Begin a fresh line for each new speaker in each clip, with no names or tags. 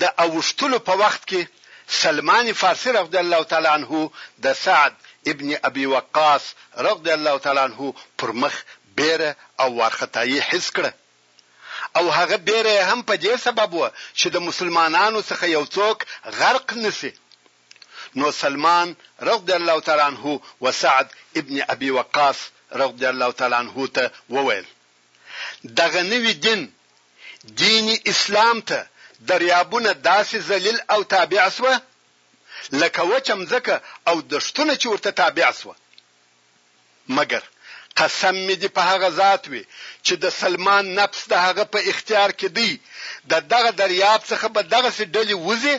د اوښتلو په وخت کې سلمان فارسي رضي الله تعالی عنه د سعد ابن ابي وقاص رضي الله تعالی عنه پر مخ بېره او وارخطايي حس کړه او هغه بېره يې هم په دې سبب وه چې د مسلمانانو څخه يو څوک غرق نه شي نو سلمان رضي الله تعالی عنه وسعد ابن ابي وقاص رضي الله تعالی عنه ته وويل دغه نوي دين، دين اسلام، ته دريابونه داسې ذليل او تابع شوه لکه وچه مځکه او دښتونه چې ورته تابع شوه. مګر قسم مې دې په هغه ذات وي چې د سلمان نفس د هغه په اختيار کې دی، د دغه درياب څخه به دغسې ډلې وځي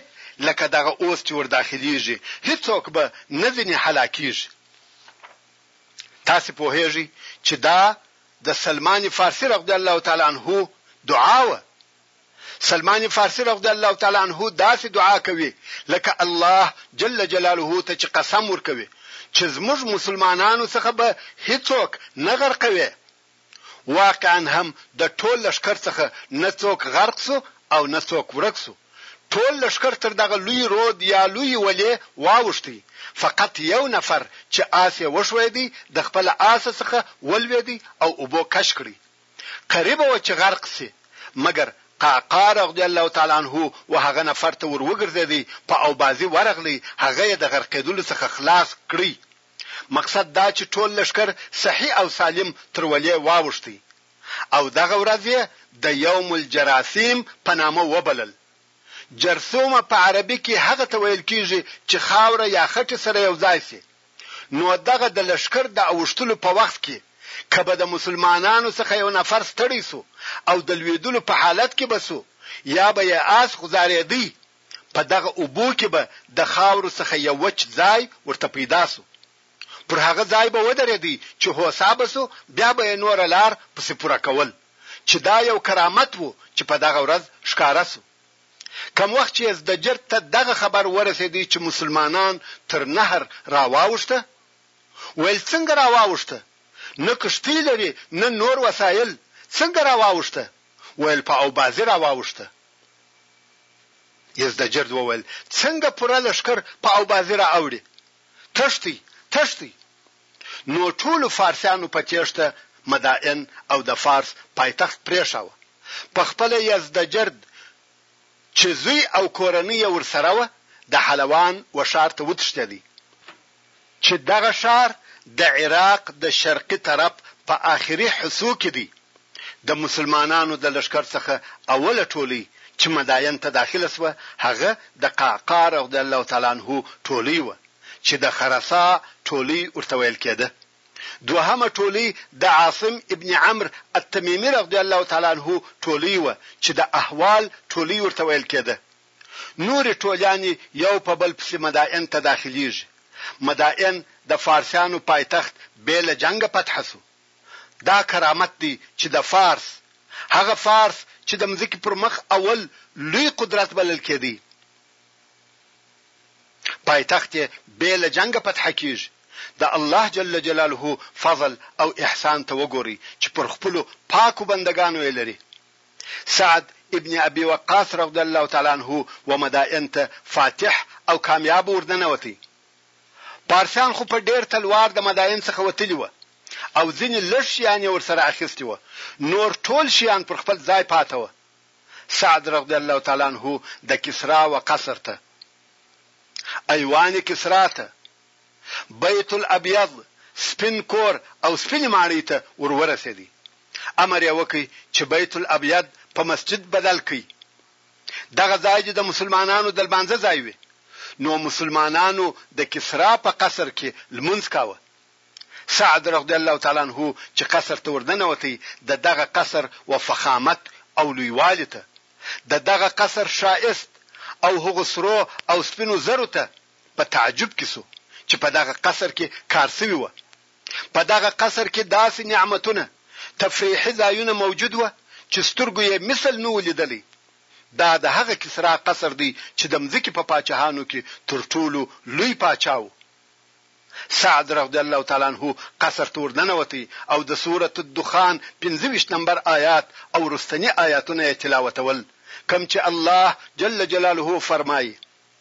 لکه دغه اوس چې ورداخلېږي، هېڅوک به نه ځنې هلاکېږي. تاسې پوهېږئ چې دا د سلمان فارسي رضی الله تعالی عنه دعا وه، سلمان فارسي رضی الله تعالی عنه داسې دعا کوي لکه الله جل جلاله ته چې قسم ورکوي چې زموږ مسلمانانو څخه به هیڅوک نه غرقوې، واقعا هم د ټول لښکر څخه نه څوک غرق شو او نه څوک ورک شو. ټول لښکر تر دغه لوی رود یا لویی ولې واوښتی، فقط یو نفر چې آس یې وښویدی د خپله آسه څخه ولویدی او اوبو کش کړی، قریبه وه چې غرق شي، مګر قعقاع رضی الله تعالی عنه و هغه نفر ته ور وګرځیدی په اوبازی ورغلی هغه یې د غرقیدلو څخه خلاص کړی، مقصد دا چې ټول لښکر صحیح او سالم تر ولې واوښتی. او دغه ورځ یې د یوم الجراثیم په نامه وبلل. جرثومه په عربي کې هغه ته ویل کېږي چې خاوره یا خټې سره یو ځای شي. نو دغه د لښکر د اوښتلو په وخت کې که به د مسلمانانو څخه یو نفر ستړی شو او د لوېدلو په حالت کې به شو یا به یې آس غوځارېدی، په دغه اوبو کې به د خاورو څخه یو وچ ځای ورته پیدا شو. پر هغه ځای به ودرېدی چې هوسا به شو بیا به یې نوره لار پسې پوره کول چې دا یو کرامت وو چې په دغه ورځ ښکاره شو. کوم وخت چې یزدجرد ته دغه خبر ورسېدی چې مسلمانان تر نهر راواوښته ویل څنګه راواوښته نه کښتۍ لري نه نور وسایل څنګه راواوښته ویل په اوبازي راواوښته. یزدجرد وویل څنګه پوره لښکر په اوبازي را اوړي؟ تښتئ! تښتئ! نو ټولو فارسیانو په تېښته مدائن او د فارس پایتخت پرېښاوه، په خپله یزدجرد چې زوی او کورنۍ یې ورسره وه د حلوان و ښار ته وتښتېدی، چې دغه ښار د عراق د شرقي طرف په آخري حصو کې دی، د مسلمانانو د لښکر څخه اوله ټولۍ چه مداین ته داخله شوه هغه د قعقاع رضی الله تعالی عنه ټولۍ وه چه د خرساء ټولۍ ورته ویل کیده دوهمه ټولۍ د عاصم ابن عمرو التمیمی رضی الله تعالی عنه ټولۍ وه چه د احوال ټولۍ ورته ویل کیده نوری ټولیانی یو په بل پسی مداین ته داخلیږی مداین د فارسیانو پایتخت بی له جنګه فتح شو دا کرامت دی چې د فارس، هغه فارس چې د مځکې پر مخ اول لوی قدرت بلل کېدی، پایتخت یې بې له جنګه فتحه کېږي، د الله جل جلاله فضل او احسان ته وګورئ چې پر خپلو پاکو بندګانو یې لري. سعد ابن ابي وقاص رضی الله تعالی عنه و مدائن ته فاتح او کامیاب وردننوتی، پارسیان خو په ډېر تلوار د مداین څخه وتلي وه او ځینې لږ شیان یې ورسره اخیستي وه، نور ټول شیان پر خپل ځای پاته وه. سعد رضی الله تعالی عنه د کسرا و قصر ته، ایوان کسرا ته، بیت الابیض، سپین کور او سپینې ماڼۍ ته ور ورسېدی. امر یې وکړ چې بیت الابیض په مسجد بدل کړئ. دغه ځای دې د مسلمانانو د لمانځه ځای وي نو مسلمانانو د کسرا په قصر کې لمونځ کاوه سعد رضی الله تعالی عنہ چې قصر ته وردنوتی د دغه قصر و فخامت او لویوالي ته د دغه قصر ښایست او هغو سرو او سپینو زرو ته په تعجب کې شو چې په دغه قصر کې کار شوی و په دغه قصر کې داسې نعمتونه، تفريحي ځايونه موجود وه چې سترګو يې مثل نه و ليدلی. دا د هغه کسرا قصر دی چې د مځکې په پاچهانو کې تر ټولو لوی پاچا و. سعد رضي الله تعالی عنه قصر ته ورننوت او د سورة الدخان پنځه ویشت نمبر آيات او وروستني آياتونه يې تلاوتول کوم چې الله جل جلاله فرمايي،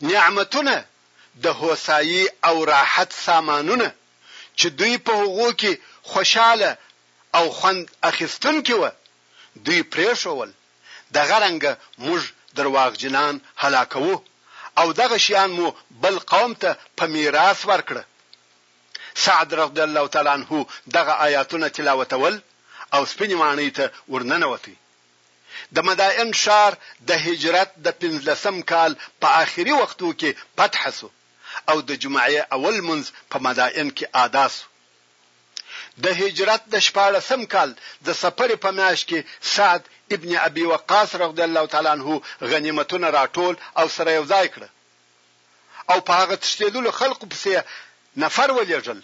نعمتونه، د هوسايي او راحت سامانونه، چې دوی په هغو کې خوشاله او خوند اخيستونکي وه، دوی پرېښوول، دغه رنګه موږ درواغجنان هلاکوو او دغه شيان مو بل قوم ته په ميراث ورکړه. سعد رضي الله تعالی عنه دغه آياتونه تلاوتول او سپينې ماڼۍ ته ورننوت. د مدائن ښار د هجرت د پنځلسم کال په آخري وختو کي فتح سو او د جمعې اول لمونځ په مدائن کي آدا سو. د هجرت د شپاړسم کال د صفر په میاشت کي سعد ابن ابي وقاص رضي الله تعالی عنه غنیمتونه راټول او سره یو ځای کړه او په هغه تښتېدلو خلقو پسي یې نفر ولېږل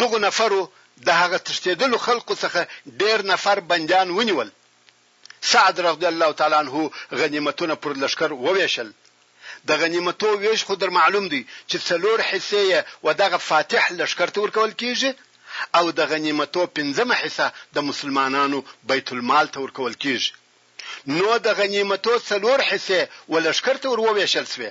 دغو نفرو د هغه تښتېدلو خلقو څخه ډېر نفر بندیان ونیول، سعد رضی الله تعالی عنه غنیمتونه پر لښکر ووېشل، د غنیمتو وېش خو در معلوم دی چې څلور حصې یې و دغه فاتح لښکر ته ورکول کېږي او د غنیمتو پنځمه حصه د مسلمانانو بیت المال ته ورکول کېږي، نو د غنیمتو څلور حصې و لښکر ته ور ووېشل شوې،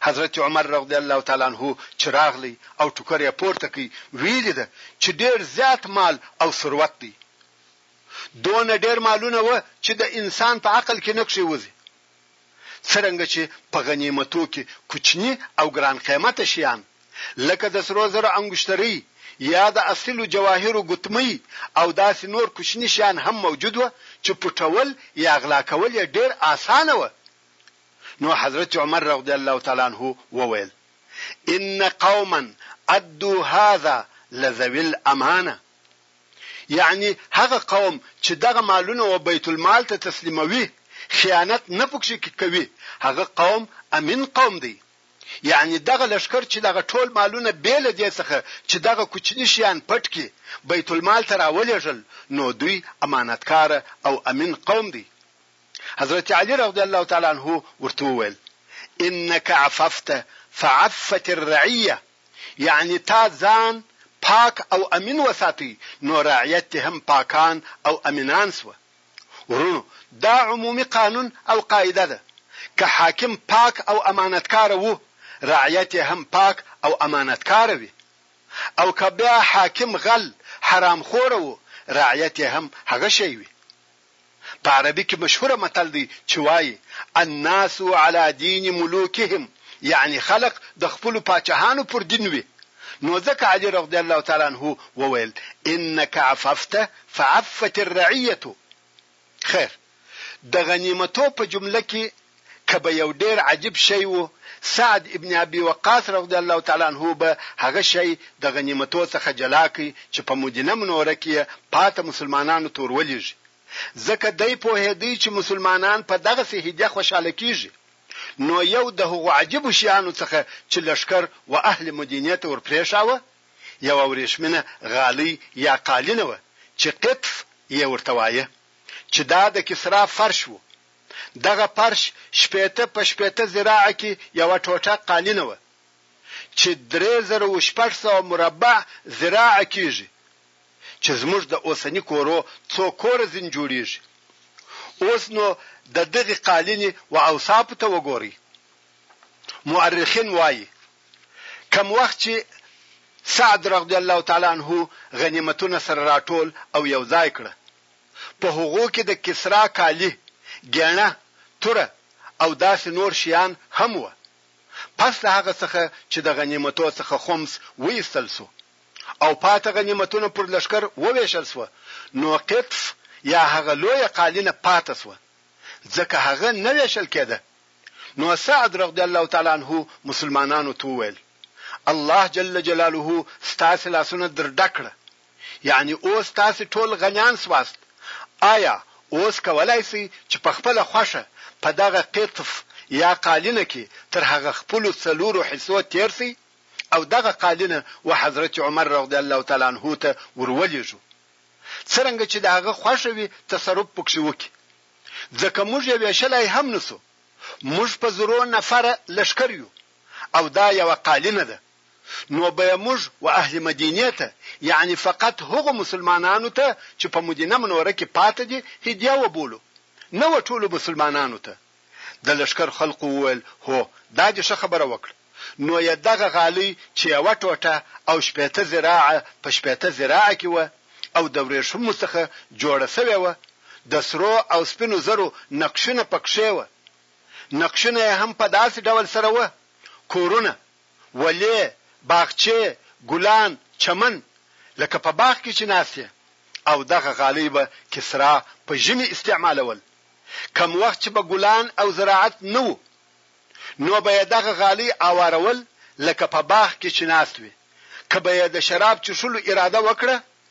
حضرت عمر رضی الله تعالی عنه چې راغلی او ټوکر یې پورته کړ ویلي ده چې ډیر زیات مال او ثروت دی دونه ډیر مالونه و چې د انسان په عقل کې نه کښېوځي څرنګه چې په غنیمتو کې کوچني او ګران قیمته شیان لکه د سرو زرو انګشتري یا د اصلو جواهرو ګوتمي او داسې نور کوچني شیان هم موجود و چې پټول یا غلا کول یې ډیر اسانه و نو حضرت عمر رضی الله تعالی عنه وویل، ان قوما ادو هذا لذوی الامانه یعنی هغه قوم چې دغه مالونه و بیت المال ته تسلیموي خیانت نه پکښې کې کوي هغه قوم امین قوم دی یعنی دغه لښکر چې دغه ټول مالونه بې له دې څخه چې دغه کوچني شیان پټ کړي بیت المال ته راولېږل نو دوی امانتکاره او امین قوم دی حضرت علی رضی الله تعالی عنه ورته وویل، انک عففت فعفت الرعیه، یعنی تا ځان پاک او امین وساتی نو رعیت دې هم پاکان او امینان شوه. وروڼو! دا عمومي قانون او قاعده ده، که حاکم پاک او امانتکاره وو، رعیت یې هم پاک او امانتکاره وي او که بیا حاکم غل، حرام خوره وو، رعیت یې هم هغه شی وي. په عربي کې مشهوره متل دی چې وايي، الناس علی دین ملوکهم، یعنې خلق د خپلو پاچهانو پر دین وي، نو ځکه علي رضی الله تعالی عنه وویل، انک عففت فعفت الرعیة، خیر، د غنیمتو په جمله کې که به یو ډېر عجیب شی وو، سعد ابن ابی وقاص رضی الله تعالی عنه به هغه شی د غنیمتو څخه جلا کړي چې په مدینه منوره کې یې پاته مسلمانانو ته ور ولیږي، ځکه دی پوهېدی چې مسلمانان په دغسې هدیه خوشحاله کیږي، نو یو د هغو عجیبو شیانو څخه چې لښکر و اهل مدینې ته ور پرېښاوه یوه ورېښمینه غالۍ یا قالینه وه چې قطف یې ورته وایه چې دا د کسرا فرش وو، دغه فرش شپېته په شپېته ذراعه کې یوه ټوټه قالینه وه، چې درې زره و شپږ سوه مربع ذراعه کېږي، چې زموږ د اوسني کورو څو کوره ځینې جوړېږي. اوس نو د دغې قالینې و اوصافو ته وګورئ. مورخین وايي، کوم وخت چې سعد رضی الله تعالی عنه غنیمتونه سره راټول او یو ځای کړه، په هغو کې د کسرا کالي، ګېڼه، توره او داسې نور شيان هم وه. پس له هغه څخه چې د غنيمتو څخه خمس وایستل شو او پاته غنيمتونه پر لښکر ووېشل شوه، نو قطف يا هغه لويه قالينه پاته شوه، ځکه هغه نه وېشل کېده. نو سعد رضی الله تعالی عنه مسلمانانو ته وويل، الله جل جلاله ستاسې لاسونه در ډک کړه، یعنی اوس تاسی ټول غنیان سواست آیا اوس کولای سی چی په خپله خوښه په دغه قطف یا قالینه کی تر هغه خپلو څلورو حصو تیر سی او دغه قالینه و حضرت عمر رضی الله تعالی عنه ته ور ولیږو څرنګه چی د هغه خوښه وی تصرف پکښې وکړي ځکه موږ یې ویشلای هم نشو موږ په زرو نفره لښکر یو او دا یوه قالینه ده نو به یې موږ و اهل مدینې ته یعنې فقط هغو مسلمانانو ته چې په مدینه منوره کې پاته دي هدیه وبولو نه و ټولو مسلمانانو ته د لښکر خلقو وویل هو دا دې ښه خبره وکړه نو یې دغه غالۍ چې یوه ټوټه او شپېته ذراعه په شپېته ذراعه کې وه او د ورېښمو څخه جوړه شوې وه د سرو او سپینو زرو نقشونه پکښې وه نقشونه یې هم په داسې ډول سره وه کورونه ولې، باغچې، ګلان، چمن، لکه په باغ کې چې ناست یې، او دغه غالۍ به کسرا په ژمي استعمالول، کوم وخت چې به ګلان او زراعت نه وو، نو به یې دغه غالۍ آوارول لکه په باغ کې چې ناست وي، که به یې د شراب چښلو اراده وکړه،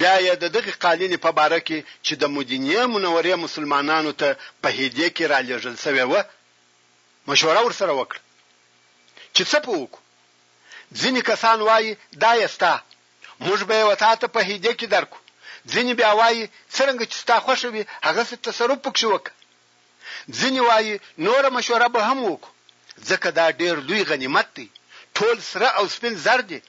بیا یې د دغې قالینې په باره کې چې د مدینې منورې مسلمانانو ته په هدیه کې رالېږل شوې وه، مشوره ورسره وکړه چې څه په وکړو؟ ځینې کسان وایي، دا یې ستا، موږ به یې و تا ته په هدیه کې درکړو، ځینې بیا وایي، څرنګه چې ستا خوښه وي، هغسې تصرف پکښې وکړه. ځینې وایي، نوره مشوره به هم وکړو، ځکه دا ډېر لوی غنیمت دی، ټول سره او سپین زر دي.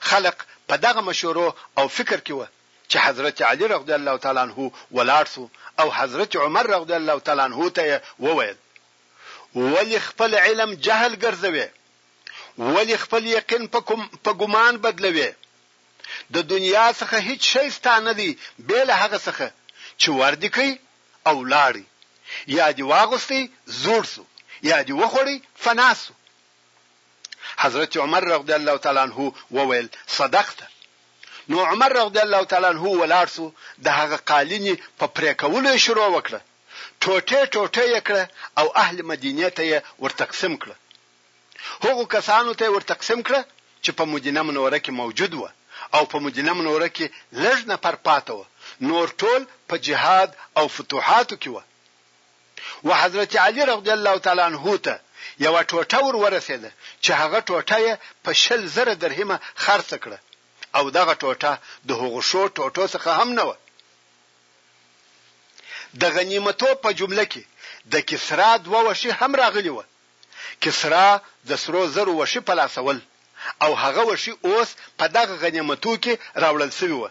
خلق په دغه مشورو او فکر کې وه چې حضرت علی رضی الله تعالی عنه ولاړ شو او حضرت عمر رضی الله تعالی عنه ته یې وویل، ولې خپل علم جهل ګرځوې؟ ولې خپل یقین په کوم په ګمان بدلوې؟ د دنیا څخه هیڅ شی ستا نه دی بې له هغه څخه چې ور دې کړي او لاړی، یا دې واغوستی زوړ شو، یا دې وخوړی فنا شو. حضرت عمر رضی الله تعالی عنه وویل صدقت نو عمر رضی الله تعالی عنه ولاړ سو د هغه قالینې په پرې کولو یې شروع وکړه ټوټه ټوټه یې کړه او اهل مدینه ته یې ورتقسیم کړه هغو کسانو ته یې ورتقسیم کړه چې په مدینه منوره کې موجود و او په مدینه منوره کې لږ نفر پاته و نور ټول په جهاد او فتوحاتو کې و و حضرت علی رضی الله تعالی عنه ته یوه ټوټه ور ورسیده چې هغه ټوټه یې په شل زره درهمه خرڅه کړه او دغه ټوټه د هغو ښو ټوټو څخه هم نه وه. د غنیمتو په جمله کې د کسرا دوه وښي هم راغلي وه. کسرا د سرو زرو وښي په لاسه ول او هغه وښي اوس په دغه غنیمتو کې راوړل شوي وه.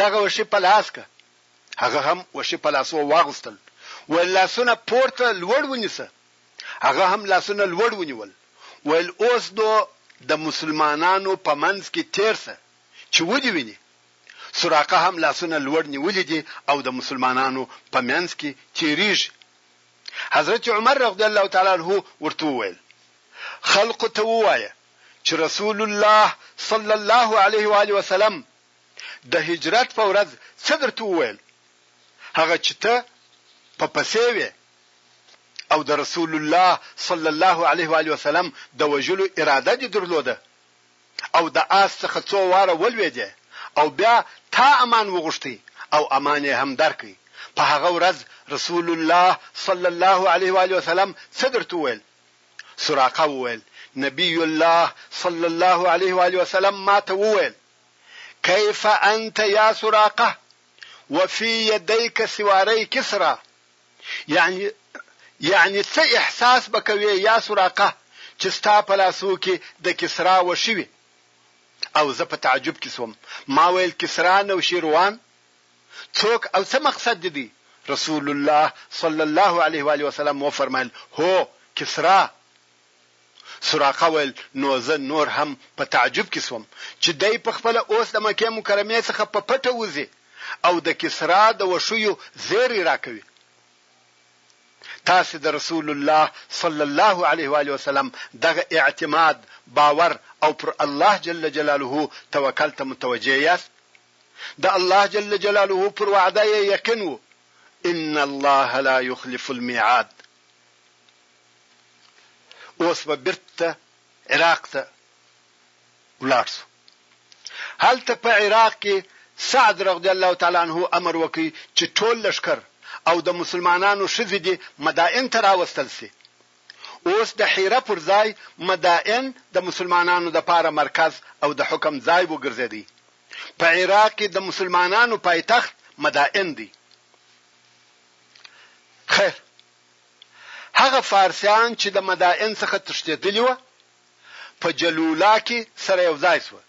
دغه وښي په لاس که. هغه هم وښي په لاسو واغوستل. ویل لاسونه پورته لوړ ونیسه. هغه هم لاسونه لوړ ونیول. ویل اوس نو د مسلمانانو په منځ کې تېر شه چې ودې ویني. سراقه هم لاسونه لوړ نیولي دي او د مسلمانانو په منځ کې تېرېږي. حضرت عمر رضی الله تعالی عنه ورته وویل خلقو ته ووایه چې رسول الله صلی الله علیه و آله وسلم د هجرت په ورځ څه درته وویل هغه چې ته په پسې وې او د رسول الله صلی الله علیه و علیه وسلم د وجلو اراده دې درلوده او د آس څخه څو واره ولوېدې او بیا تا امان وغوښتي او امان یې هم درکړي په هغه ورځ رسول الله صلی الله علیه و علیه وسلم څه درته وویل سراقه وویل نبی الله صلی الله علیه و علیه وسلم ما ته وویل کیف انت یا سراقه وفی یدیک سواری کسرا یعنی یعنی څه احساس به کوې یا سراقه چې ستا په لاسو کې د کسرا وښي وي او زه په تعجب کې سوم ما ویل کسرا نوشیروان څوک او څه مقصد دې دی رسول الله صلی الله علیه و علیه وسلم وفرمایل هو کسرا سراقه ویل، نو زه نور هم په تعجب کې شوم چې دی په خپله اوس د مکې مکرمې څخه په پټه وځي او د کسرا د وښیو زیری راکوي. تاسې د رسول الله صلی الله علیه و آله وسلم دغه اعتماد، باور او پر الله جل جلاله توکل ته متوجه یاست؟ د الله جل جلاله پر وعده یې یقین و، ان الله لا یخلف المیعاد. اوس به بیرته عراق ته ولاړ شو هلته په عراق کې سعد رضی الله تعالی عنه امر وکړي چې ټول لشکر او د مسلمانانو ښځې دې مدائن ته راوستل شي اوس د حیره پر ځای مدائن د مسلمانانو د پاره مرکز او د حکم ځای وګرځیدي په عراق کې د مسلمانانو پایتخت مدائن دی خیر هغه فارسیان چې د مدائن څخه تښتېدلي وه په جلولا کې سره یو ځای شوه.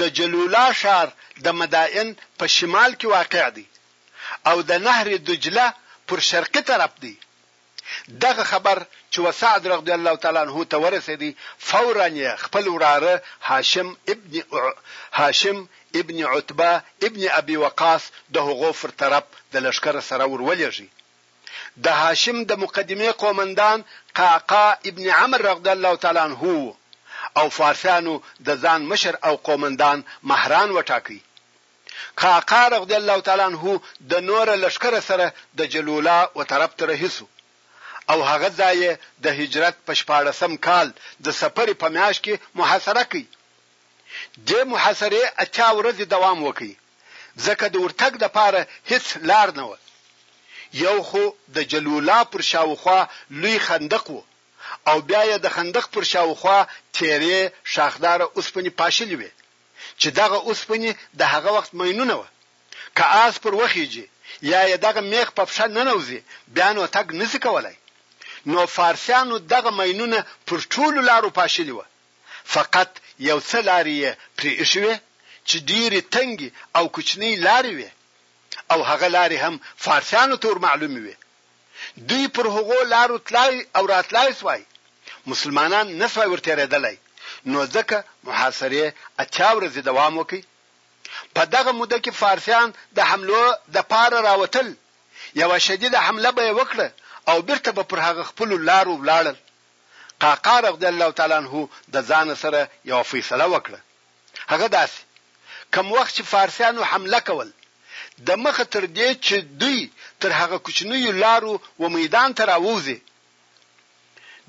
د جلولا ښار د مدائن په شمال کې واقع دی او د نهر دجله پر شرقي طرف دی. دغه خبر چې و سعد رضی الله تعالی عنه ته ورسېدی فوراً یې خپل وراره هاشم ابن هاشم ابن عتبه ابن ابي وقاص د هغو پر طرف د لښکر سره ور ولېږی. د هاشم د مقدمې قومندان قعقاع ابن عمرو رغدی الله تعالی عنه وو او فارسیانو د ځان مشر او قومندان مهران وټاکی. قعقاع رغدی الله تعالی عنه د نوره لښکره سره د جلولا و طرف ته رهي سو او هغه ځای یې د هجرت په شپاړسم کال د صفر په میاشت کي محاصره کړ. دې محاصرې اتیا ورځې دوام وکړ، ځکه د ورتګ لپاره هېڅ لار نه وه. یو خو د جلولا پر شاوخوا لوی خندق و او بیا یې د خندق پر شاوخوا تېرې ښاخداره اوسپنې پاشلې وې، چې دغه اوسپنې د هغه وخت ماینونه وه. که آس پر وخېژي یا یې دغه مېخ په پښه ننوځي، بیا نو تګ نه شي کولای. نو فارسیانو دغه ماینونه پر ټولو لارو پاشلي وه، فقط یو څه لارې یې پرې ایښې وې چې ډېرې تنګې او کوچنۍ لارې وې او هغه لارې هم فارسیانو ته ورمعلومې وې. دوی پر هغو لارو تلای او راتلای شوای، مسلمانان نه شوای ورتېرېدلای، نو ځکه محاصرې اتیا ورځې دوام وکړ. په دغه موده کې فارسیان د حملو دپاره راوتل، یوه شدیده حمله به یې وکړه او بېرته به پر هغه خپلو لارو ولاړل. قعقاع رضی الله تعالی عنه د ځانه سره یوه فیصله وکړه هغه داسې، کوم وخت چې فارسیانو حمله کول د مخه تر دې چې دوی تر هغه کوچنیو لارو و میدان ته راووځې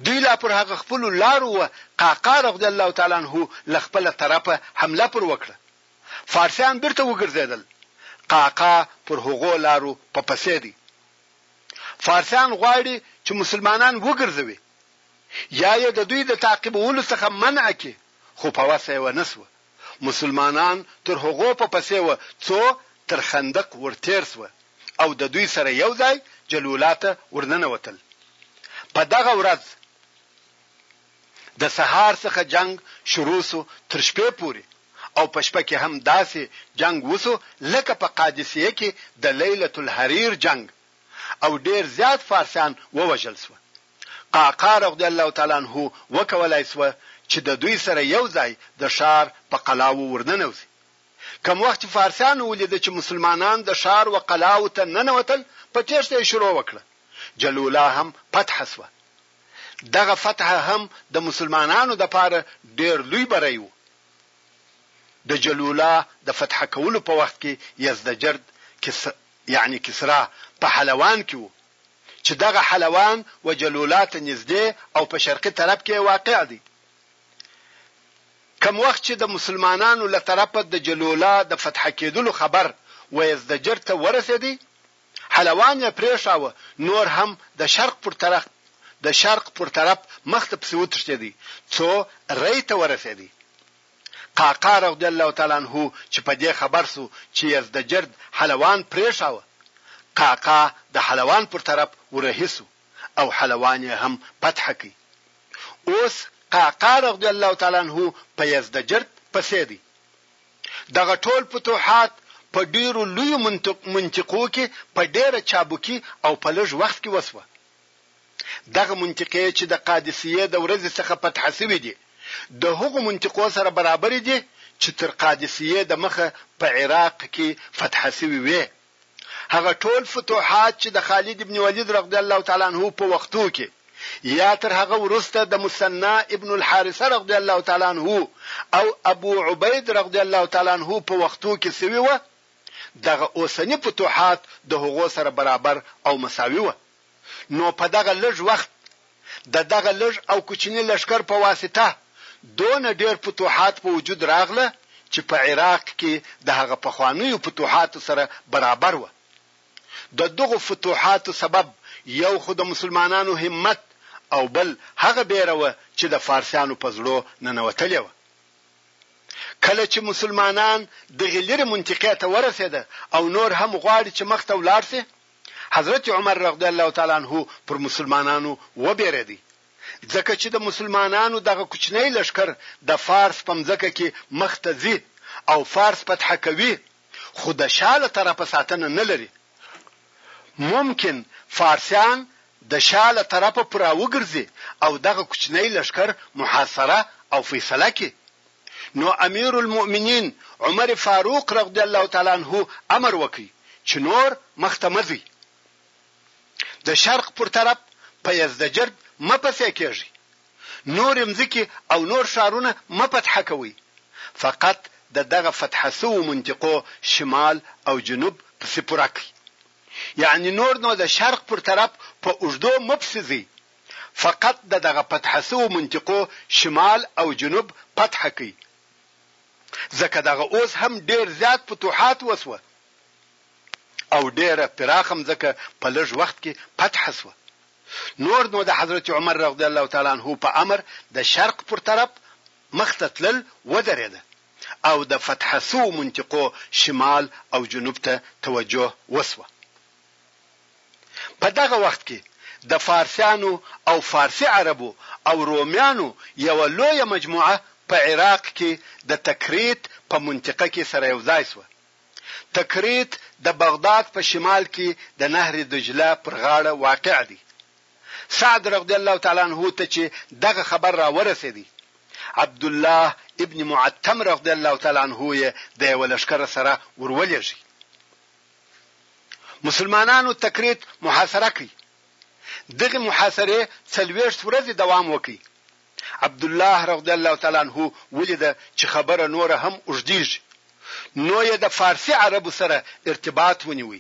دوی لا پر هغه خپلو لارو و قعقاع رضی الله تعالی عنه له خپله طرفه حمله پر وکړه فارسیان بیرته وګرځیدل قعقاع پر هغو لارو په پسې دی. فارسیان غواړي چې مسلمانان وګرځوي یا یې د دوی د تعقیبولو څخه منع کړي خو په وسه یې ونه شوه. مسلمانان تر هغو په پسې وه څو تر خندق ورتېر شوه او د دوی سره یو ځای جلولا ته ورننوتل. په دغه ورځ. د سهار څخه جنګ شروع سو تر شپې پوري او په شپه کي هم داسي جنګ وسو لکه په قادسیه کي د لیلة الحریر جنګ او ډیر زیات فارسیان ووژل سوه. قعقاع رضی الله تعالی عنه وکولای سوه چي د دوی سره یو ځای د ښار په قلاوو ورننوزي. کم وخت چي فارسیانو ولیده چي مسلمانان د ښار و قلاوو ته ننوتل په تیښته یې شروع وکړه. جلولا هم فتح سوه. دغه فتح هم د مسلمانانو دپاره ډېر لوی بری وو. د جلولا د فتح کولو په وخت کې یزدجرد، کس، یعنې کسرا، په حلوان کې وو، چې دغه حلوان و جلولا ته نږدې او په شرقي طرف کې یې واقع دی. کوم وخت چې د مسلمانانو له طرفه د جلولا د فتح کېدلو خبر و یزدجرد ته ورسېدی، حلوان يې پرېښاوه، نور هم د شرق پر طرق د شرق پر طرف مخته پسې وتښتېدی، څو ري ته ورسېدی. قعقاع رضی الله تعالی عنه چې په دې خبر شو چې يزدجرد حلوان پرېښاوه، قعقاع د حلوان پر طرف ورهي شو او حلوان يې هم فتح کړ. اوس قعقاع رضی الله تعالی عنه په يزدجرد پسې دی. دغه ټول فتوحات په ډېرو لویو منطقو کې په ډېره چابکي او په لږ وخت کې وشوه. دغه منطقې چې د قادسیې د ورځې څخه فتح شوې دي، د هغو منطقو سره برابرې دي چې تر قادسیې د مخه په عراق کې فتح شوې وې. هغه ټول فتوحات چې د خالد ابن ولید رضی الله تعالی عنه په وختو کې یا تر هغه وروسته د مسنا ابن الحارثه رضی الله تعالی عنه او ابو عبید رضی الله تعالی عنه په وختو کې سوي و دغه اوسنی فتوحات د هغو سره برابر او مساوي و نو په دغه لږ وخت د دغه لږ او کوچني لښکر په واسطه دونه ډېر فتوحات په وجود راغله چې په عراق کې د هغه پخوانیو فتوحاتو سره برابر وه. د دغو فتوحاتو سبب یو خو د مسلمانانو همت او بل هغه بېره وه چې د فارسیانو په زړو ننوتلې وه. کله چې مسلمانان دغې لیرې منطقې ته ورسېده او نور هم غواړي چې مخته ولاړ شي، حضرت عمر رضی الله تعالی عنه پر مسلمانانو وبېرېدی، ځکه چې د مسلمانانو دغه کوچنی لښکر د فارس په مځکه کې مخ ته ځي او فارس فتحه کوي، خو د شاه له طرفه ساتنه نه لري. ممکن فارسیان د شاه له طرفه پوره وګرځي او دغه کوچنی لښکر محاصره او فیصله کړي. نو امیر المؤمنین عمر فاروق رضی الله تعالی عنه امر وکړ چې نور مخته مه ځئ. د شرق پر طرف په یزدجرد مه پسې کېږئ. نورې مځکې او نور ښارونه مه فتحه کوئ. فقط د دغه فتحه شوو منطقو شمال او جنوب پسې پوره کړئ. یعنې نور نو د شرق پر طرف په اوږدو مه پسې ځئ. فقط د دغه فتح شوو منطقو شمال او جنوب فتح کړئ ځکه دغه اوس هم ډېر زیات فتوحات وشوه او ډېره پراخه مځکه په لږ وخت کې فتح شوه نور نو د حضرت عمر رضی الله تعالی عنه په امر د شرق پر طرف مخ ته تلل ودرېده او د فتح شوو منطقو شمال او جنوب ته توجه وشوه. په دغه وخت کې د فارسیانو او فارسي عربو او رومیانو یوه لویه مجموعه په عراق کې د تکریت په منطقه کې سره یو ځای شوه. تکریت د بغداد په شمال کې د نهر دجله پر غاړه واقع دی. سعد رضی الله تعالی عنه ته چې دغه خبر راورسېدی، عبدالله ابن معتم رضی الله تعالی عنه یې د یوه لښکر سره ورولېږی. مسلمانانو تکریت محاصره کړ. دغې محاصرې څلوېښت ورځې دوام وکړ. عبدالله رضی الله تعالی عنه ولیده چې خبره نوره هم اوږدېږي، نو یې د فارسي عربو سره ارتباط ونیو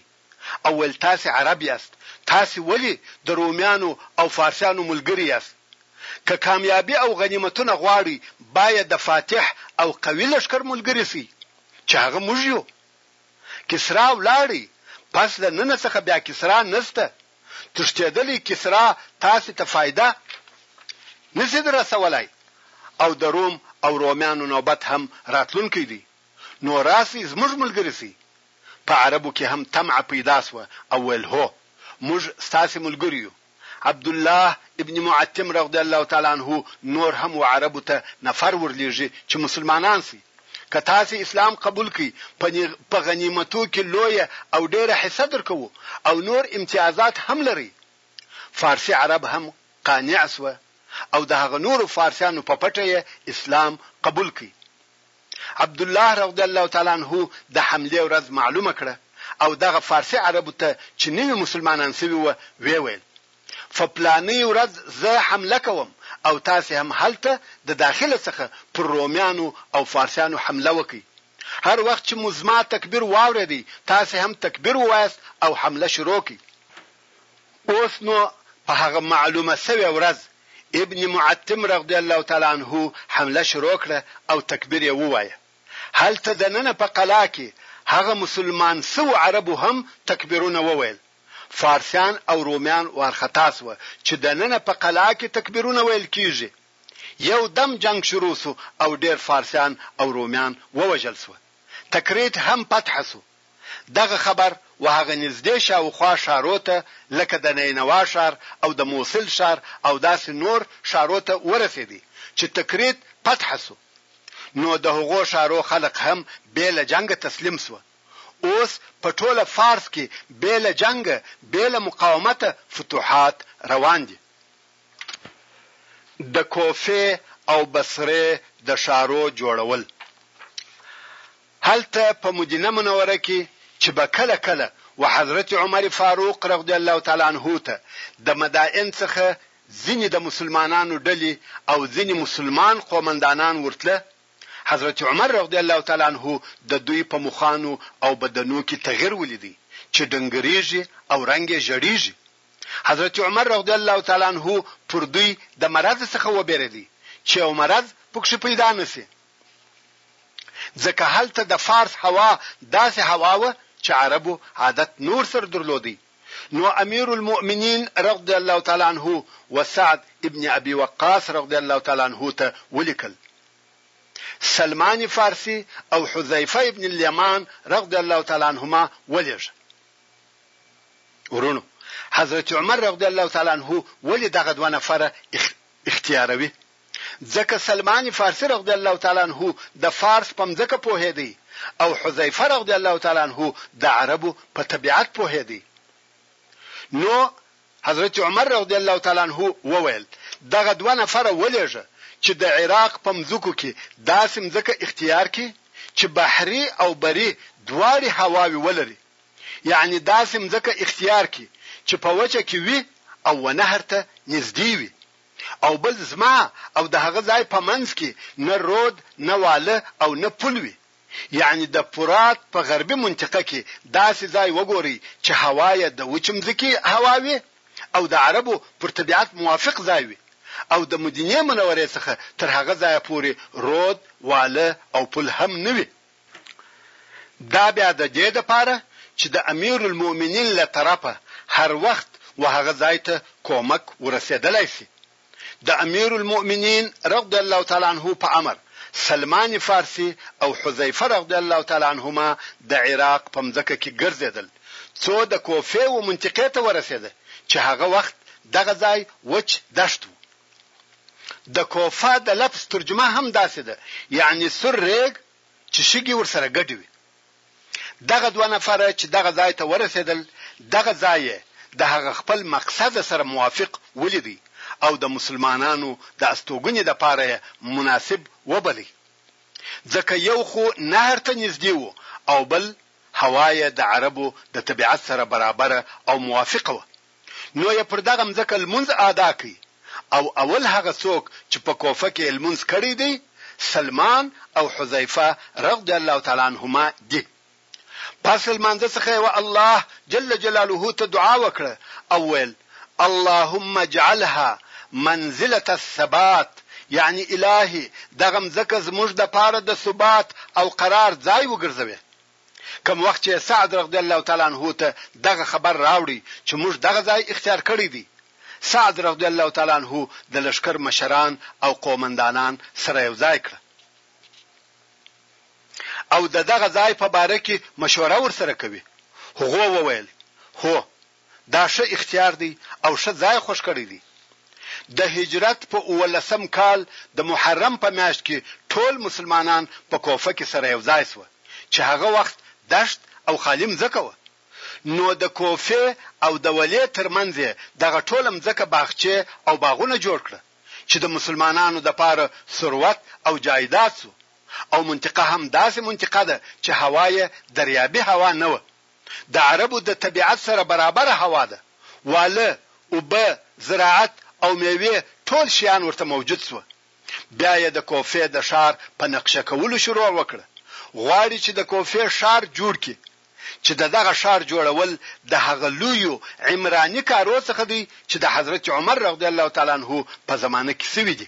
او ویل، تاسې عرب یاست، تاسې ولې د رومیانو او فارسیانو ملګري یاست؟ که کامیابي او غنیمتونه غواړئ، باید د فاتح او قوي لښکر ملګري شئ، چې هغه موږ یو. کسرا ولاړی پس له ننه څخه بیا کسرا نسته تښتیدلی کسرا تاسی ته فایده نسی در رسولای او د روم او رومیانو نوبت هم راتلونکی دی نو راسی زموږ ملګری سی په عربو کی هم طمعه پیدا سوه او ویل هو موږ ستاسی ملګری یو. عبدالله ابن معتم رضی الله تعالی عنه نور هم و عربو ته نفر ورلېږي چې مسلمانان شئ، که تاسې اسلام قبول کړئ، په غنیمتو کې لویه او ډېره حصه درکوو او نور امتیازات هم لرئ. فارسي عرب هم قانع شوه او د هغه نورو فارسیانو په پټه یې اسلام قبول کړ. عبدالله رضی الله تعالی عنه د حملې ورځ معلومه کړه او دغه فارسي عربو ته چې نوي مسلمانان شوي وه وې ویل، فه پلانۍ ورځ زه حمله کوم او تاسې هم هلته د داخله څخه پر رومیانو او فارسیانو حمله وکړئ. هر وخت چې مو زما تکبیر واورېدی تاسې هم تکبیر ووایاست او حمله شروع کړئ. اوس نو په هغه معلومه شوې ورځ ابن معتم رغضی الله تعالی عنه حمله شروع کړه او تکبیر یې ووایه، هلته دننه په قلا کې هغه مسلمان شوو عربو هم تکبیرونه وویل، فارسیان او رومیان وارخطا شوه چې دننه په قلا کې تکبیرونه ویل کیږي، یو دم جنګ شروع شو او ډیر فارسیان او رومیان ووژل شوه، تکریت هم فتح شو. دغه خبر و هغه نږدې شاوخوا ښارو ته لکه د نینوا ښار او د موصل ښار او داسې نور ښارو ته ورسېدی چې تکریت فتحه شو نو د هغو ښارو خلق هم بې له جنګه تسلیم شوه اوس په ټوله فارس کې بې له جنګه بې له مقاومته فتوحات روان دي. د کوفې او بصرې د ښارو جوړول. هلته په مدینه منوره کې چې به کله کله و حضرت عمر فاروق رغدی الله تعالی عنه ته د مدائن څخه ځینې د مسلمانانو ډلې او ځینې مسلمان قومندانان ورتله حضرت عمر رغدی الله تعالی عنه د دوی په مخانو او بدنو کې تغیر ولیدی چې ډنګریږي او رنګ یې ژړیږي حضرت عمر رغدی الله تعالی عنه پر دوی د مرض څخه وبیریدی چې یو مرض پکښې پیدا نشي ځکه هلته د فارس هوا داسې هوا وه چې عربو عادت نه ورسره درلودی نو امیر المؤمنین رضی الله تعالی عنه و سعد ابن ابي وقاص رضی الله تعالی عنه ته ولیکل سلمان فارسی او حذیفه ابن الیمان رضی الله تعالی عنهما ولېږه ورونو حضرت عمر رضی الله تعالی عنه ولې دغه دوه نفره اختیاروي ځکه سلمان فارسي رضی الله تعالی عنه د فارس په مځکه پوهېدی او حذیفه رضی الله تعالی عنه د عربو په طبیعت پوهېدی نو حضرت عمر رضی الله تعالی عنه وویل دغه دوه نفره ولېږه چې د عراق په مځکو کې داسې مځکه اختیار کړي چې بحري او بري دواړې هواوې ولري یعنی داسې مځکه اختیار کړي چې په وچه کې وي او ونهر ته نږدې وي او بل زما او د هغه ځای په منځ کې نه رود، نه واله او نه پل وي، یعنې د فرات په غربي منطقه کې داسې ځای وګورئ چې هوا یې د وچې مځکې هوا وي او د عربو پر طبیعت موافق ځای وي او د مدینې منورې څخه تر هغه ځایه پورې رود، واله او پل هم نه وي. دا بیا د دې لپاره چې د امیرالمؤمنین له طرفه هر وخت و هغه ځای ته کومک ورسېدلای شي. د امیرالمؤمنین رضی الله تعالی عنه په امر سلمان فارسي او حذیفه رضی الله تعالی عنهما د عراق په مځکه کې ګرځېدل څو د کوفې و منطقې ته ورسېده چې هغه وخت دغه ځای وچ دښت و. د کوفه د لفظ ترجمه هم داسې ده یعنی سور ریګ چې شګې ورسره ګډې وي. دغه دوه نفره چې دغه ځای ته ورسېدل دغه ځای یې د هغه خپل مقصد سره موافق ولید او د مسلمانانو د استوګنې لپاره یې مناسب وبلی ځکه یو خو نهر ته نږدې و او بل هوا یې د عربو د طبیعت سره برابره او موافقه وه. نو يې پر دغه مځکه لمونځ آداء کړي او اول هغه څوک چې په کوفه کې يې لمونځ کړی دی سلمان او حذيفه رضی الله تعالی عنهما دي. پس له لمانځه څخه يې و الله جل جلاله ته دعا وکړه او ويل، اللهم اجعلها منزلة الثبات يعني الهي دغه مځکه زموږ دپاره د ثبات او قرار ځای وګرځوې. کوم وخت چې سعد رضی الله تعالی عنه ته دغه خبر راوړی چې موږ دغه ځای اختیار کړی دی، سعد رضی الله تعالی عنه د لښکر مشران او قومندانان سره یو ځای کړه او ددغه ځای په باره کې مشوره ورسره کوي، هغو وویل، هو! دا ښه اختیار دی او ښه ځای خوښ کړی دی. د هجرت په اوولسم کال د محرم په میاشت کې ټول مسلمانان په کوفه کې سره یو ځای شوه چې هغه وخت دښت او خالي مځکه وه نو د کوفې او د ولې تر منځ یې دغه ټوله مځکه باغچې او باغونه جوړ کړه چې د مسلمانانو دپاره ثروت او جایداد شو او منطقه هم داسې منطقه ده چې هوا یې دریابي هوا نه وه د عربو د طبیعت سره برابره هوا ده، واله، اوبه، زراعت او مېوې ټول شیان ورته موجود شوه. بیا یې د کوفې د ښار په نقشه کولو شروع وکړه، غواړي چې د کوفې ښار جوړ کړي، چې د دغه ښار جوړول د هغه لویو عمراني کارو څخه دی چې د حضرت عمر رضی الله تعالی عنه په زمانه کې شوي دي.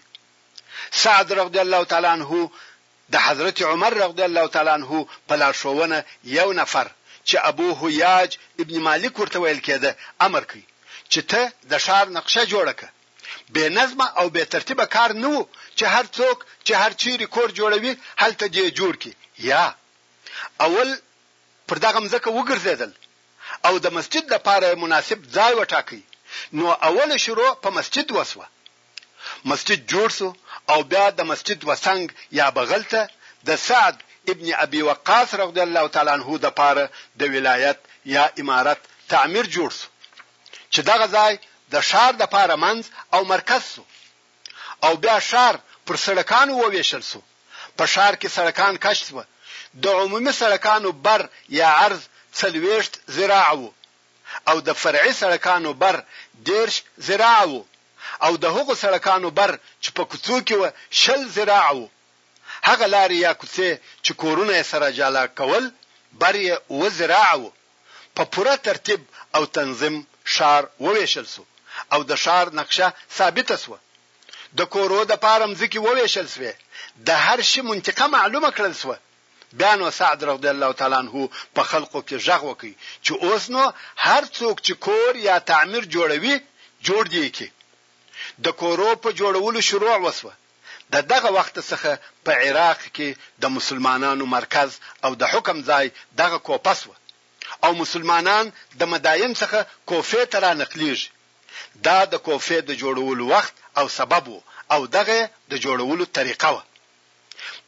سعد رضی الله تعالی عنه د حضرت عمر رضی الله تعالی عنه په لارښوونه یو نفر چې ابو حیاج ابن مالک ورته ویل کېده امر کړ چې ته د ښار نقشه جوړه کړه. بې نظمه او بې ترتیبه کار نه و چې هر څوک چې هر چېرې کور جوړوي هلته دې جوړ کړي یا اول پر دغه مځکه وګرځېدل او د مسجد لپاره یې مناسب ځای وټاکه نو اوله شروع په مسجد وشوه مسجد جوړ شو او بیا د مسجد و څنګ یا بغل ته د سعد ابن ابي وقاص رضي الله تعالی عنه د پاره د ولایت یا امارت تعمیر جوړ شو چې دغه ځای د ښار د پاره منځ او مرکز شو او بیا ښار پر سړکانو وویشل شو په ښار کې سړکان کش شو د عمومي سړکانو بر یا عرض څلوېښت ذراع وو او د فرعي سړکانو بر دېرش ذراع وو او د هغو سړکانو بر چې په کوڅو کې وه شل ذراعه وو، هغه لارې یا کوڅې چې کورونه یې سره جلا کول بر یې اوه ذراعه وو، په پوره ترتیب او تنظیم ښار ووېشل شو او د ښار نقشه ثابته شوه، د کورو دپاره مځکې ووېشل شوې، د هر شي منطقه معلومه کړل شوه، بیا نو سعد رضی الله تعالی عنه په خلقو کې ږغ وکړ چې اوس نو هر څوک چې کور یا تعمیر جوړوي جوړ دې یې کړي. د کورو په جوړولو شروع وشوه. د دغه وخت څخه په عراق کې د مسلمانانو مرکز او د حکم ځای دغه کوفه شوه او مسلمانان د مداین څخه کوفې ته را نقلیږي. دا د کوفې د جوړولو وخت او سبب و او دغه د جوړولو طریقه وه.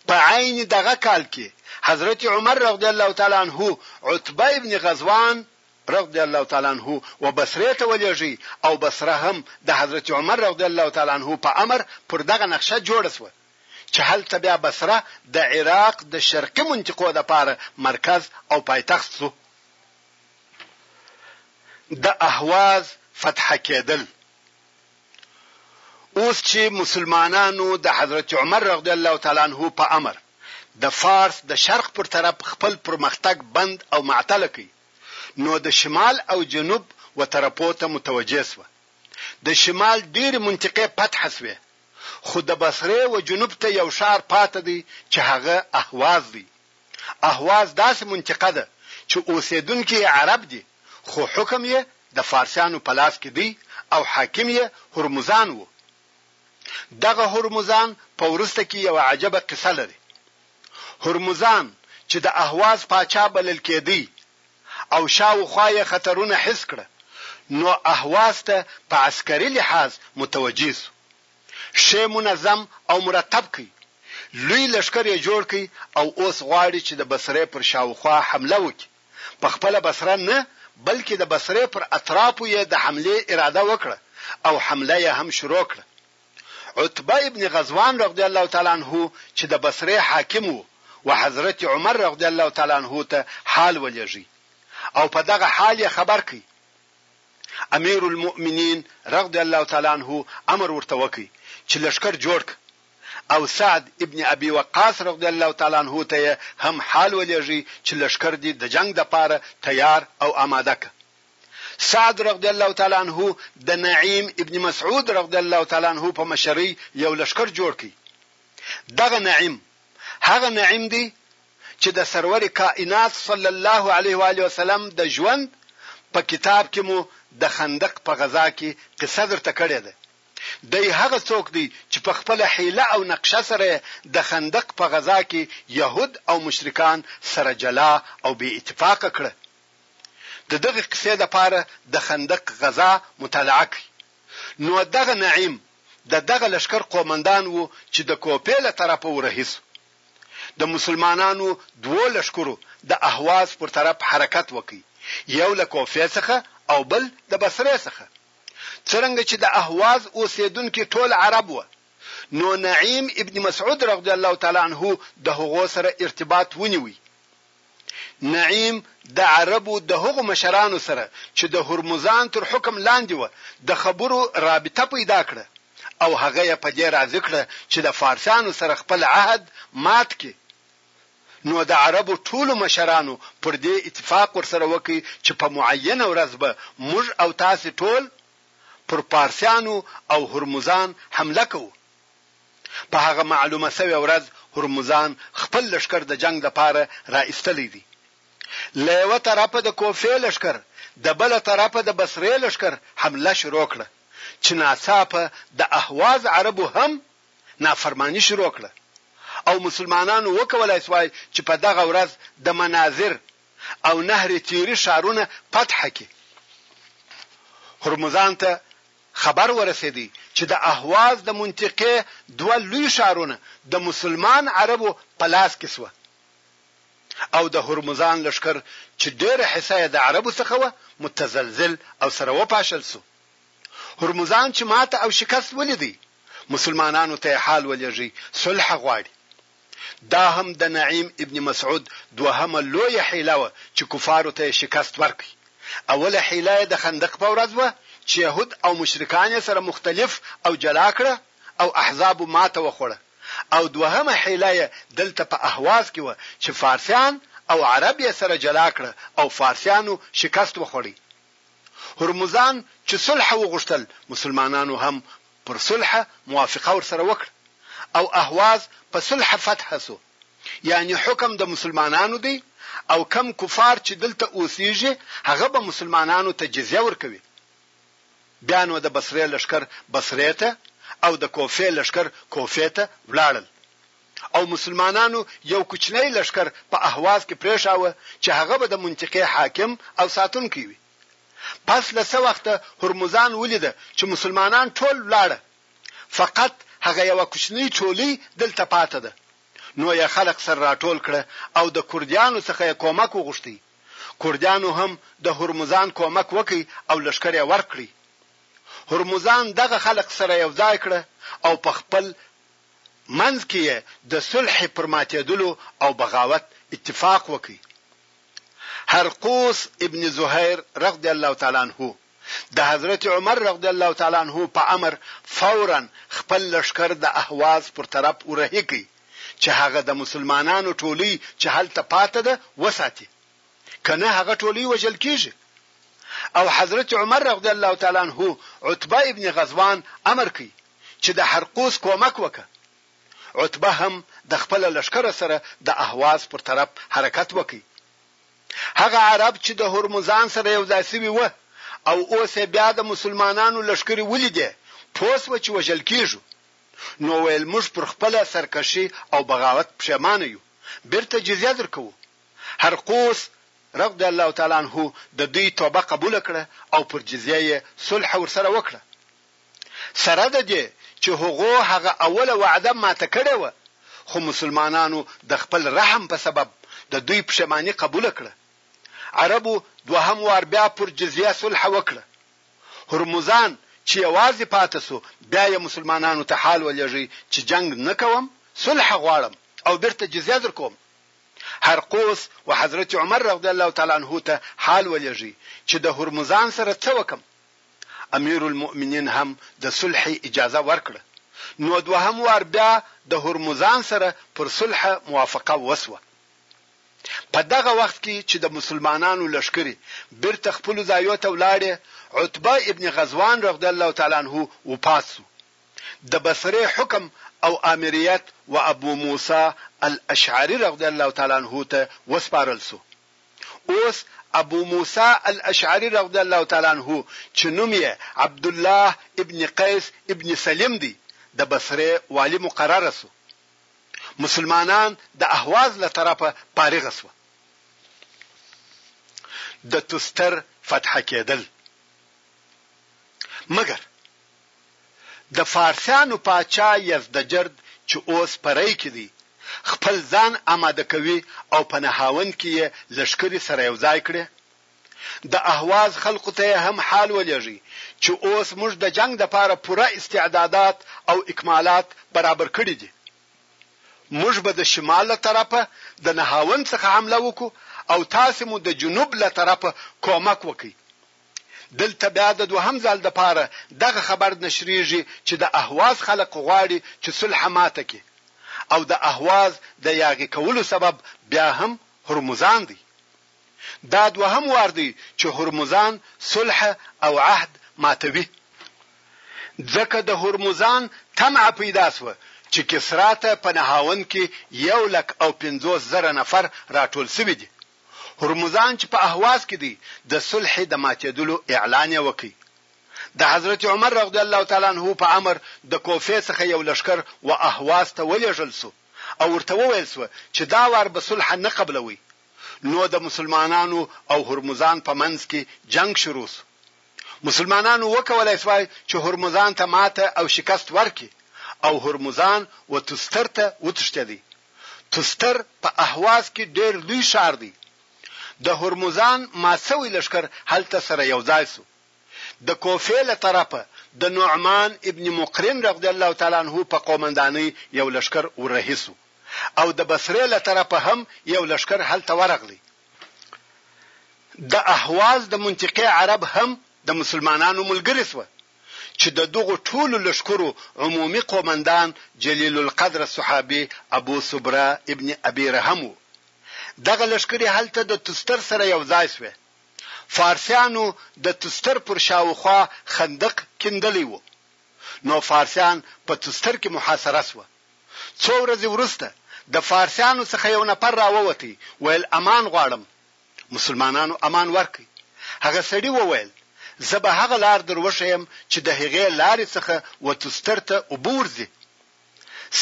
په عین دغه کال کې حضرت عمر رضی الله تعالی عنه عتبه ابن غزوان رضی الله تعالی عنه و بصرې ته ولېږي او بصره هم د حضرت عمر رضی الله تعالی عنه په امر پر دغه نقشه جوړه شوه چې هلته بیا بصره د عراق د شرقي منطقو لپاره مرکز او پایتخت شو د اهواز فتح کېدل اوس چي مسلمانانو د حضرت عمر رضي الله تعالی عنه په امر د فارس د شرق پر طرف خپل پرمختګ بند او معطل کړ نو د شمال او جنوب و طرفو ته متوجه سوه. د شمال ډېري منطقې فتح سوې خو د بصرې و جنوب ته یو ښار پاته دی چي هغه اهواز دی. اهواز داسي منطقه ده چي اوسېدونکي یې عرب دي. خو حکم یې د فارسیانو په لاس کې دی او حاکم یې هرمزان و. دغه هرمزان په وروسته کې یوه عجبه قصه لري. هرمزان چې د اهواز پاچا بلل کېدی او شا و خوا یې خطرونه حس کړه نو اهواز ته په عسکري لحاظ متوجه شو. ښې منظم او مرتب کړئ. لوی لښکر یې جوړ کړئ او اوس غواړي چې د بصرې پر شا و خوا حمله وکړي. په خپله بصره نه بلکې د بصرې پر اطرافو یې د حملې اراده وکړه او حمله یې هم شروع کړه. عتبه ابن غزوان رضی الله تعالی عنه چې د بصرې حاکم و و حضرت عمر رضی الله تعالی عنه ته حال ولېږی او په دغه حال یې خبر کړ. امیرالمؤمنین رضی الله تعالی عنه امر ورته وکړ چې لښکر جوړ کړه. او سعد ابن ابی وقاص رضی الله تعالی عنه ته یې هم حال ولېږی چې لښکر دې د جنګ دپاره تیار او آماده که. سعد رضی الله تعالی عنه د نعیم ابن مسعود رضی الله تعالی عنه په مشرۍ یو لښکر جوړ کړ. دغه نعیم هغه نعیم دی چې د سرور کائنات صلی الله علیه و آله وسلم د ژوند په کتاب کې مو د خندق په غزا کې قصه درته کړې ده. دی هغه څوک دی چې په خپله حیله او نقشه سره یې د خندق په غزا کې یهود او مشرکان سره جلا او بې اتفاقه کړه. د دغې قصې لپاره د خندق غزا مطالعه کړئ. نو دغه نعیم د دغه لښکر قومندان و چې د کوفې له طرفه ورهي شو. د مسلمانانو دوو لښکرو د اهواز پر طرف حرکت وکړ، یو له کوفې څخه او بل د بصرې څخه. څرنګه چې د اهواز اوسېدونکي ټول عرب وه، نو نعیم ابن مسعود رضی الله تعالی عنه د هغو سره ارتباط ونیوی. نعیم د عربو د هغو مشرانو سره چې د هرمزان تر حکم لاندې وه د خبرو رابطه پیدا کړه او هغه یې په دې راضي کړه چې د فارسانو سره خپل عهد مات کړي نو د عربو ټولو مشرانو پر دې اتفاق ورسره وکړ چې په معینه ورځ به موږ او تاسې ټول پر پارسیانو او هرمزان حمله کوو. په هغه معلومه شوې ورځ هرمزان خپل لښکر د جنګ لپاره را ایستلی دی. له یوه طرفه د کوفې لښکر، د بله طرفه د بصرې لښکر حمله شروع کړه چې ناڅاپه د اهواز عربو هم نافرماني شروع کړه او مسلمانانو وکولای سوای چې په دغه ورځ د مناذر او نهر تیري ښارونه فتح کړي. هرمزان ته خبر ورسېدی چې د اهواز د منطقې دوه لوی ښارونه د مسلمان عربو په لاس کې سوه او د هرمزان لښکر چې ډېره حصه یې د عربو څخه وه متزلزل او سره وپاشل سو. هرمزان چې ماته او شکست وليدی مسلمانانو ته يې حال وليږی صلح غواړي دا هم د نعيم ابن مسعود دوهمه لويه حيله وه چې کفارو ته يې شکست ورکړي اوله حيله يې د خندق په ورځ وه چې يهود او مشرکان يې سره مختلف او جلا کړه او احزاب ماته وخوړه او دوهمه حيله يې دلته په اهواز کې وه چې فارسيان او عرب يې سره جلا کړه او فارسيانو شکست وخوړی هرمزان چې صلح وغوښتل مسلمانانو هم پر صلح موافقه ورسره وکړه او اهواز په صلح فتح شو یعنی حکم د مسلمانانو دی او کم کفار چې دلته اوسیږي هغه به مسلمانانو ته جزیه ورکوي بیا نو د بصرې لښکر بصرې ته او د کوفې لښکر کوفې ته ولاړل. او مسلمانانو یو کوچنی لښکر په اهواز کې پرېښاوه چې هغه به د منطقې حاکم او ساتونکی وي. پس له څه وخته هرمزان ولیده چې مسلمانان ټول ولاړه فقط هغه یوه کوچنۍ ټولۍ دلته پاته ده نو یې خلق سره راټول کړه او د کردیانو څخه یې کومک وغوښتی کردیانو هم د هرمزان کومک وکړ او لښکر یې ورکړی هرمزان دغه خلق سره یو ځای کړه او په خپل منځ کې یې د صلحې پر ماتېدلو او بغاوت اتفاق وکړ. هرقوس ابن زهیر رضی الله تعالی عنه د حضرت عمر رضی الله تعالی عنه په امر فوراً خپل لښکر د اهواز پر طرف ورهي کړ چې هغه د مسلمانانو ټولۍ چې هلته پاته ده وساتي که نه هغه ټولۍ وژل کېږي او حضرت عمر رضی الله تعالی عنه عتبه ابن غزوان امر کړ چې د حرقوس کومک وکړه. عتبه هم د خپل لښکر سره د اهواز پر طرف حرکت وکړ. هغه عرب چې د هرمزان سره یو ځای شوي وه او اوس یې بیا د مسلمانانو لښکرې ولیدې، پوه شوه چې وژل کیږو. نو ویل موږ پر خپله سرکشي او بغاوت پښیمانه یو، بیرته جزیه درکوو. حرقوس، رضی الله تعالی عنه، د دوی توبه قبوله کړه او پر جزیه یې صلح ورسره وکړه. سره د دې چې هغو هغه اوله وعده ماته کړې وه، خو مسلمانانو د خپل رحم په سبب د دوی پښېماني قبوله کړه. عربو دوهم وار بیا پر جزیه صلح وکړه. هرمزان چې یوازې پاتې شو، بیا یې مسلمانانو ته حال ولېږی چې جنګ نه کوم، صلح غواړم او بېرته جزیه درکوم. هرقوس و حضرت عمر رضی الله تعالی عنه ته حال ولېږی چې د هرمزان سره څه وکړم؟ امیرالمؤمنین هم د صلحې اجازه ورکړه، نو دوهم وار بیا د هرمزان سره پر صلح موافقه وشوه. په دغه وخت کې چې د مسلمانانو لښکرې بیرته خپلو ځایو ته ولاړې، عتبه ابن غزوان رضی الله تعالی عنه وفات شو. د بصرې حکم او آمریت و ابو موسی الاشعري رضی الله تعالی عنه ته وسپارل شو. اوس ابو موسی الاشعري رضی الله تعالی عنه چې نوم یې عبدالله ابن قیس ابن سلیم دی د بصرې والي مقرر شو. مسلمانان د اهواز له طرفه فارغ شوه. د تستر فتح کېدل مګر د فارسیانو پاچا یزدجرد چې اوس په ری کې دی، خپل ځان اماده کوي او په نهاوند کې یې لښکرې سره یو ځای کړې. د اهواز خلقو ته یې هم حال ولېږی چې اوس موږ د جنګ لپاره پوره استعدادات او اکمالات برابر کړي دي. موږ به د شمال له طرفه د نهاوند څخه حمله وکړو او تاسې مو د جنوب له طرفه کومک وکړئ. دلته بیا د دوهم ځل لپاره دغه خبر نشریږي چې د اهواز خلک غواړي چې صلح ماته کړي او د اهواز د یاغي کولو سبب بیا هم هرمزان دی. دا دوهم وار دی چې هرمزان صلح او عهد ماتوي. ځکه د هرمزان طمعه پیدا شوه چې کسرا ته په نهاوند کې یو لک او پنځوس زره نفر راټول شوي دي. هرمزان چې په اهواز کې دی د صلحې د ماتېدلو اعلان یې وکړ. د حضرت عمر رضی الله تعالی عنه په امر د کوفې څخه یو لښکر و اهواز ته ولېږل شو او ورته وویل شو چې دا وار به صلح نه قبلوئ. نو د مسلمانانو او هرمزان په منځ کې جنګ شروع شو. مسلمانانو وکولای شوای چې هرمزان ته ماته او شکست ورکړي او هرمزان و تستر ته وتښتېدی. تستر په اهواز کې ډېر لوی ښار دی. د هرمزان مات شوی لښکر هلته سره یو ځای شو. د کوفې له طرفه د نعمان ابن مقرن رضی الله تعالی عنه په قومندانۍ یو لښکر ورهي شو او د بصرې له طرفه هم یو لښکر هلته ورغلی. د اهواز د منطقې عرب هم د مسلمانانو ملګري شوه چې د دغو ټولو لښکرو عمومي قومندان جلیل القدره صحابي ابو صبره ابن ابي رهم و. دغه لښکرې هلته د تستر سره یو ځای شوې. فارسیانو د تستر پر شاوخوا خندق کیندلی و. نو فارسیان په تستر کې محاصره شوه. څو ورځې وروسته د فارسیانو څخه یو نفر راووتی ویل امان غواړم مسلمانانو امان ورکړئ هغه سړي وویل زه به هغه لار در وښیم چې د هغې لارې څخه و تستر ته اوبه ورځي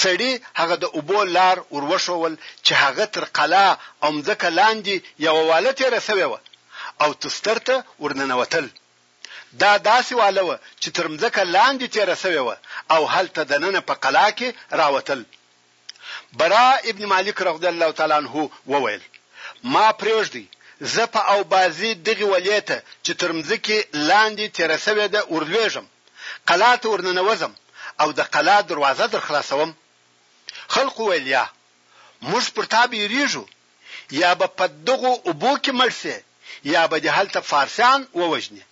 سړي هغه د اوبو لار ور وښول چې هغه تر قلا او مځکه لاندې یوه واله تیره سوې وه او تستر ته ورننوتل دا داسې واله وه چې تر مځکه لاندې تېره شوې وه او هلته دننه په قلا کې راوتل. براء ابن مالک رغضی الله تعالی عنه وویل، ما پرېږدئ زه په او بازي دغې ولې ته چې تر مځکې لاندې تېره شوې ده ورلوېږم، قلا ته ورننوځم او د قلا دروازه درخلاصوم. خلقو ویل، یا! موږ پر تا بېرېږو، يا به په دغو اوبو کې مړ شې يا به دې هلته فارسيان ووژني.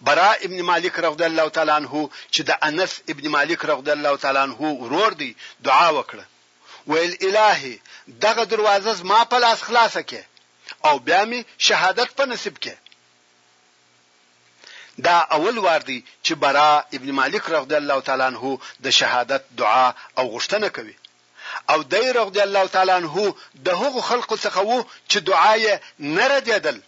براء ابن مالک رضی الله تعالی عنه چې د انس ابن مالک رضی الله تعالی عنه ورور دی دعا وکړه ويل الهي دغه دروازه زما په لاس خلاصه کې او بیا می شهادت په نصیب کې دا اول وار دی چې برا ابن مالک رضی الله تعالی عنہ د شهادت دعا او غوښتنه کوي او دی رضی الله تعالی عنه د هغو خلقو څخه وو چې دعا یې نه ردېدل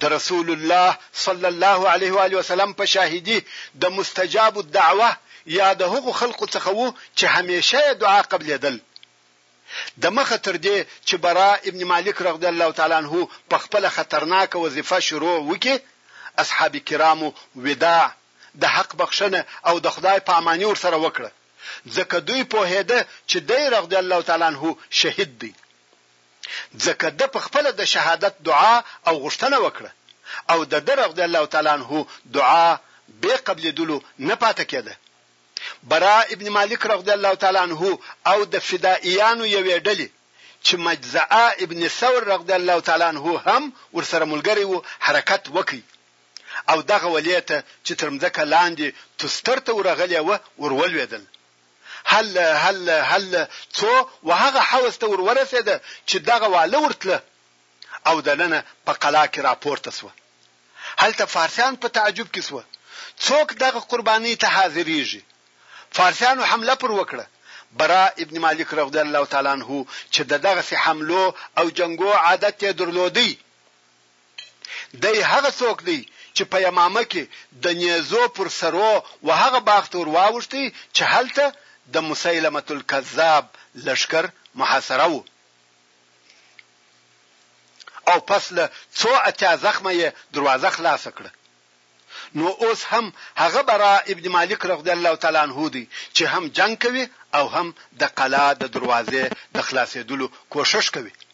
د رسول الله صلی الله علیه و آله وسلم په شاهدی د مستجاب الدعوه یا د هغو خلقو څخه وو چې همیشه یې دعا قبلېدل د مخه تر دې چې برا ابن مالک رضی الله تعالی عنہ په خپل خطرناک وظیفه شروع وکي اصحاب کرامو وداع د حق بخښنه او د خدای په امانی ور سره وکړه ځکه دوی پوهیده چې دی رضی الله تعالی عنه شهید دی ځکه ده په خپله د شهادت دعا او غوښتنه وکړه او د ده رضی الله تعالی عنه دعا بې قبلیدلو نه پاته کیده برا ابن مالک رضی الله تعالی عنه او د فدائیانو یوې ډلې چې مجزعه ابن ثور رضی الله تعالی عنه هم ورسره ملګری و حرکت وکړي او دغه ولې ته چې تر مځکه لاندې تستر ته ورغلې وه ور ولوېدل. هله هله هله څو و هغه حوض ته ور ورسېده چې دغه واله ورتله او دننه په قلا کې راپورته شوه. هلته فارسیان په تعجب کې شوه څوک دغه قربانۍ ته حاضرېږي؟ فارسیانو حمله پر وکړه. برا ابن مالک رضی الله تعالی عنه چې ددغسې حملو او جنګو عادت یې درلودی، دی هغه څوک دی چې په یمامه کې د نیزو پر سرو و هغه باغ ته ور واوښتی چې هلته د مسیلمة الکذاب لښکر محاصره و او پس له څو اتیا زخمه یې دروازه خلاصه کړه. نو اوس هم هغه براء ابن مالک رضی الله تعالی عنه دی چې هم جنګ کوي او هم د قلا د دروازې د خلاصېدلو کوښښ کوي.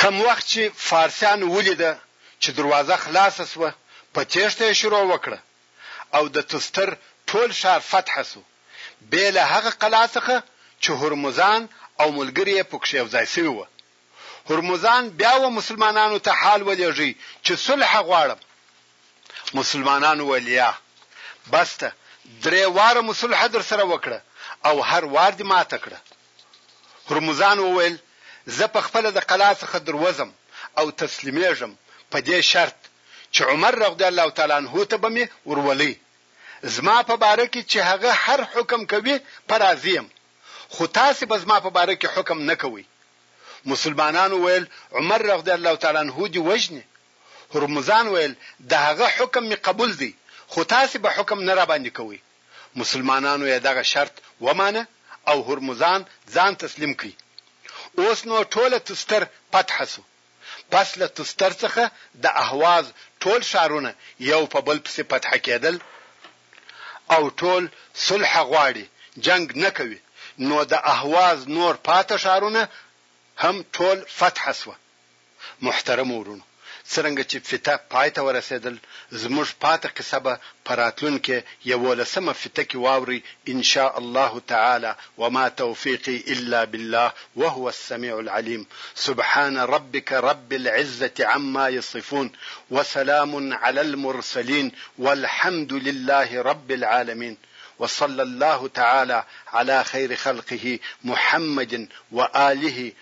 کوم وخت چې فارسیانو ولیده چې دروازه خلاصه شوه، په تېښته یې شروع وکړه او د تستر ټول ښار فتح شو، بې له هغه قلعه څخه چې هرمزان او ملګري یې پکښې یو ځای شوي وه. هرمزان بیا و مسلمانانو ته حال ولېږی چې صلح غواړم. مسلمانانو وویل، یا، بس ده، درې واره مو صلح درسره وکړه او هر وار دې ماته کړه. هرمزان وویل، زه په خپله د قلا څخه دروځم او تسلیمیږم په دې شرط چې عمر رضی الله تعالی عنه ته به مې ورولۍ. زما په باره کې چې هغه هر حکم کوي په راضي یم، خو تاسې به زما په باره کې حکم نه کوئ. مسلمانانو ویل، عمر رضی الله تعالی عنه دې وژني. هرمزان ویل، د هغه حکم مې قبول دی، خو تاسې به حکم نه راباندې کوئ. مسلمانانو یې دغه شرط ومانه او هرمزان ځان تسلیم کړ. اوس نو ټوله تستر فتح شو. پس له تستر څخه د اهواز ټول ښارونه یو په بل پسې فتح کېدل او ټول صلح غواړي، جنګ نه کوي، نو د اهواز نور پاته ښارونه هم ټول فتح شوه. محترمو وروڼو څرنګه چې فته پای ته ورسیدل زموږ پاته قصه به په راتلونکې یوولسمه فته کې واورئ ان شاء الله تعالی وما توفیقی الا بالله وهو السمیع العلیم سبحان ربک رب العزة عما یصفون وسلام علی المرسلین والحمد لله رب العالمین وصلی الله تعالی علی خیر خلقه محمد وآله